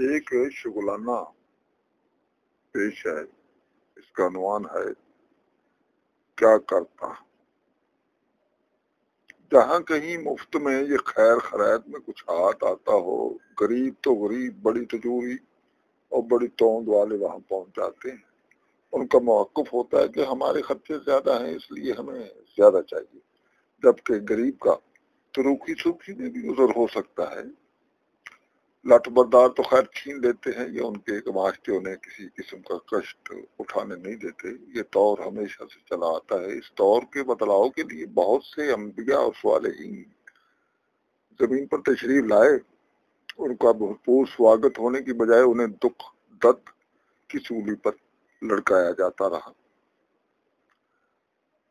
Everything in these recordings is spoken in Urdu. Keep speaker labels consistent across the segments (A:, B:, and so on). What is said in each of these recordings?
A: ایک شغلانہ پیش ہے، اس کا عنوان ہے کیا کرتا۔ جہاں کہیں مفت میں یہ خیر خرید میں کچھ ہاتھ آتا ہو، غریب تو غریب، بڑی تجوری اور بڑی توند والے وہاں پہنچ جاتے ہیں۔ ان کا موقف ہوتا ہے کہ ہمارے خرچے زیادہ ہیں، اس لیے ہمیں زیادہ چاہیے۔ جبکہ غریب کا تو سوکھی میں بھی گزر ہو سکتا ہے۔ لٹ بردار تو خیر چھین لیتے ہیں، یہ ان کے معاشرے انہیں کسی قسم کا کشٹ اٹھانے نہیں دیتے۔ یہ دور ہمیشہ سے چلا آتا ہے۔ اس دور کے بدلاؤ کے لیے بہت سے انبیاء اور صالحین زمین پر تشریف لائے۔ ان کا بھرپور سواگت ہونے کی بجائے انہیں دکھ درد کی سولی پر لڑکایا جاتا رہا۔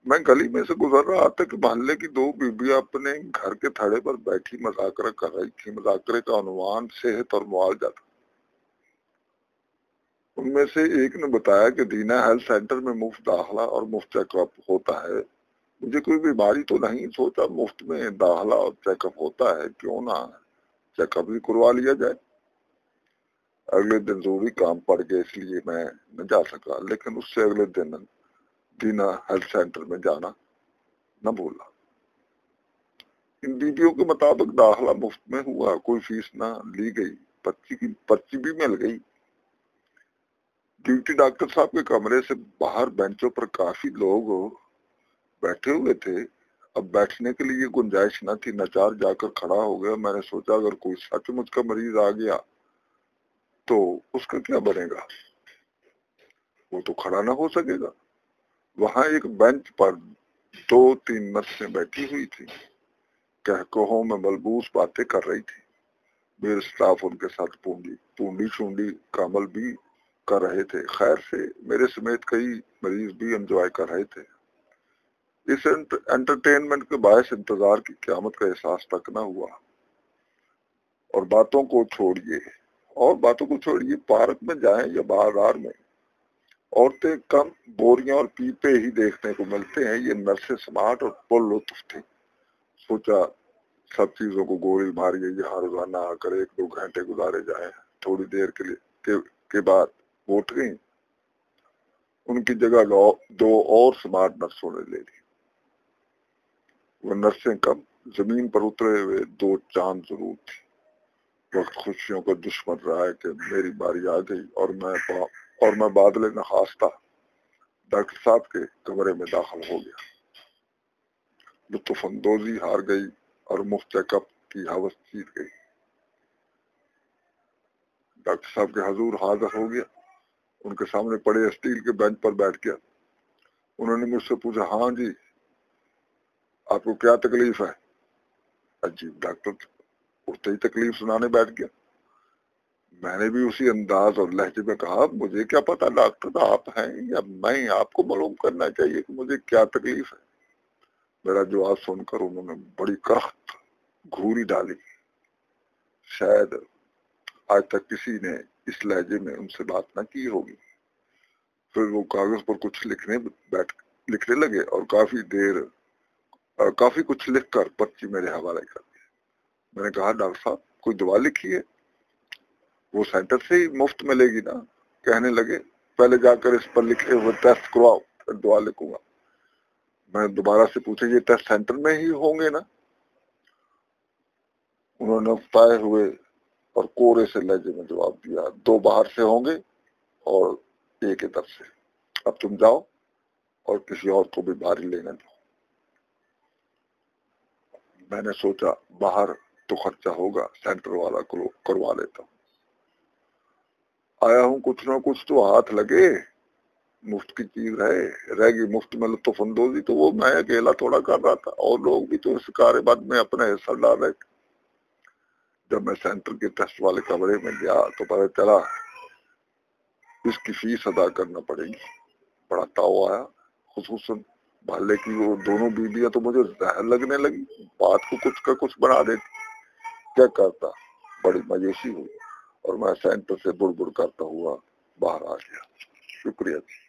A: میں گلی میں سے گزر رہا تھا کہ محلے کی دو بیبیاں اپنے گھر کے تھڑے پر بیٹھی مذاکرہ کر رہی تھی۔ مذاکرے کا عنوان صحت اور معالجہ تھا ان میں سے ایک نے بتایا کہ دینا ہیلتھ سینٹر میں مفت داخلہ اور مفت چیک اپ ہوتا ہے۔ مجھے کوئی بیماری تو نہیں سوچا، مفت میں داخلہ اور چیک اپ ہوتا ہے۔ کیوں نہ چیک اپ بھی کروا لیا جائے۔ اگلے دن ضروری کام پڑ گیا اس لیے میں نہ جا سکا، لیکن اس سے اگلے دن دینا ہیلتھ سینٹر میں جانا، نہ بولا ان بیبیوں کے مطابق داخلہ مفت میں ہوا، کوئی فیس نہ لی گئی، پرچی کی پرچی بھی مل گئی۔ ڈیوٹی ڈاکٹر صاحب کے کمرے سے باہر بینچوں پر کافی لوگ بیٹھے ہوئے تھے۔ اب بیٹھنے کے لیے گنجائش نہ تھی، نچار جا کر کھڑا ہو گیا۔ میں نے سوچا، اگر کوئی سچ مچ کا مریض آ گیا تو اس کا کیا بنے گا؟ وہ تو کھڑا نہ ہو سکے گا۔ وہاں ایک بینچ پر دو تین نرسیں بیٹھی ہوئی تھی کہکہوں میں ملبوس باتیں کر رہی تھی۔ میرے سٹاف ان کے ساتھ پونڈی پونڈی چونڈی کامل بھی کر رہے تھے۔ خیر سے میرے سمیت کئی مریض بھی انجوائے کر رہے تھے۔ اس انٹرٹینمنٹ کے باعث انتظار کی قیامت کا احساس تک نہ ہوا۔ اور باتوں کو چھوڑیے۔ اور باتوں کو چھوڑیے، پارک میں جائیں یا بازار میں۔ عورتیں کم بوریاں اور پیپے ہی دیکھنے کو ملتے ہیں، یہ نرسیں سمارٹ اور پر لطف تھی سوچا سب چیزوں کو گولی ماری یہاں روزانہ آ کر ایک دو گھنٹے گزارے جائیں۔ تھوڑی دیر کے لیے، کے بعد ووٹ گئی ان کی جگہ دو اور سمارٹ نرسوں نے لے لی۔ وہ نرسیں کم زمین پر اترے ہوئے دو چاند ضرور تھی وقت خوشیوں کا دشمن رہا ہے کہ میری باری آ گئی اور میں اور میں بادل نخواستہ ڈاکٹر صاحب کے کمرے میں داخل ہو گیا۔ لطف اندوزی ہار گئی اور مفت کپ کی حوث جیت گئی۔ ڈاکٹر صاحب کے حضور حاضر ہو گیا۔ ان کے سامنے پڑے اسٹیل کے بینچ پر بیٹھ گیا۔ انہوں نے مجھ سے پوچھا ہاں جی آپ کو کیا تکلیف ہے؟ عجیب ڈاکٹر اٹھتے ہی تکلیف سنانے بیٹھ گیا۔ میں نے بھی اسی انداز اور لہجے میں کہا، مجھے کیا پتا ڈاکٹر آپ ہیں یا میں آپ کو معلوم کرنا چاہیے کہ مجھے کیا تکلیف ہے۔ میرا جواب سن کر انہوں نے بڑی کرخت گھوری ڈالی۔ شاید آج تک کسی نے اس لہجے میں ان سے بات نہ کی ہوگی۔ پھر وہ کاغذ پر کچھ لکھنے بیٹھ، لکھنے لگے اور کافی دیر، کافی کچھ لکھ کر پرچی میرے حوالے کر دی۔ میں نے کہا، ڈاکٹر صاحب، کوئی دعا لکھی ہے؟ وہ سینٹر سے ہی مفت ملے گی نا، کہنے لگے، پہلے جا کر اس پر لکھے ہوئے ٹیسٹ کرواؤ، پھر دعا لکھوں گا۔ میں دوبارہ سے پوچھا، یہ ٹیسٹ سینٹر میں ہی ہوں گے نا؟ انہوں نے پائے ہوئے اور کورے سے لہجے میں جواب دیا، دو باہر سے ہوں گے اور ایک ادھر سے۔ اب تم جاؤ اور کسی اور کو بھی بھاری لینے دو۔ میں نے سوچا، باہر تو خرچہ ہوگا سینٹر والا کروا لیتا ہوں۔ آیا ہوں کچھ نہ کچھ تو ہاتھ لگے۔ مفت کی چیز ہے، رہ گی مفت میں لطف اندوزی۔ تو وہ میں اکیلا تھوڑا کر رہا تھا۔ اور لوگ بھی تو اس کارباد میں اپنا حصہ ڈال رہے۔ تھے جب میں سینٹر کے ٹیسٹ والے کمرے میں گیا تو پتہ چلا، اس کی فیس ادا کرنا پڑے گی۔ بڑا تاؤ آیا۔ خصوصاً بھالے کی وہ دونوں بیویاں تو مجھے زہر لگنے لگی۔ بات کو کچھ کا کچھ بنا دیتی۔ کیا کرتا؟ بڑی مجیشی ہوئی۔ اور میں سینٹر سے بڑ بڑ کرتا ہوا باہر آ گیا۔ شکریہ۔ جی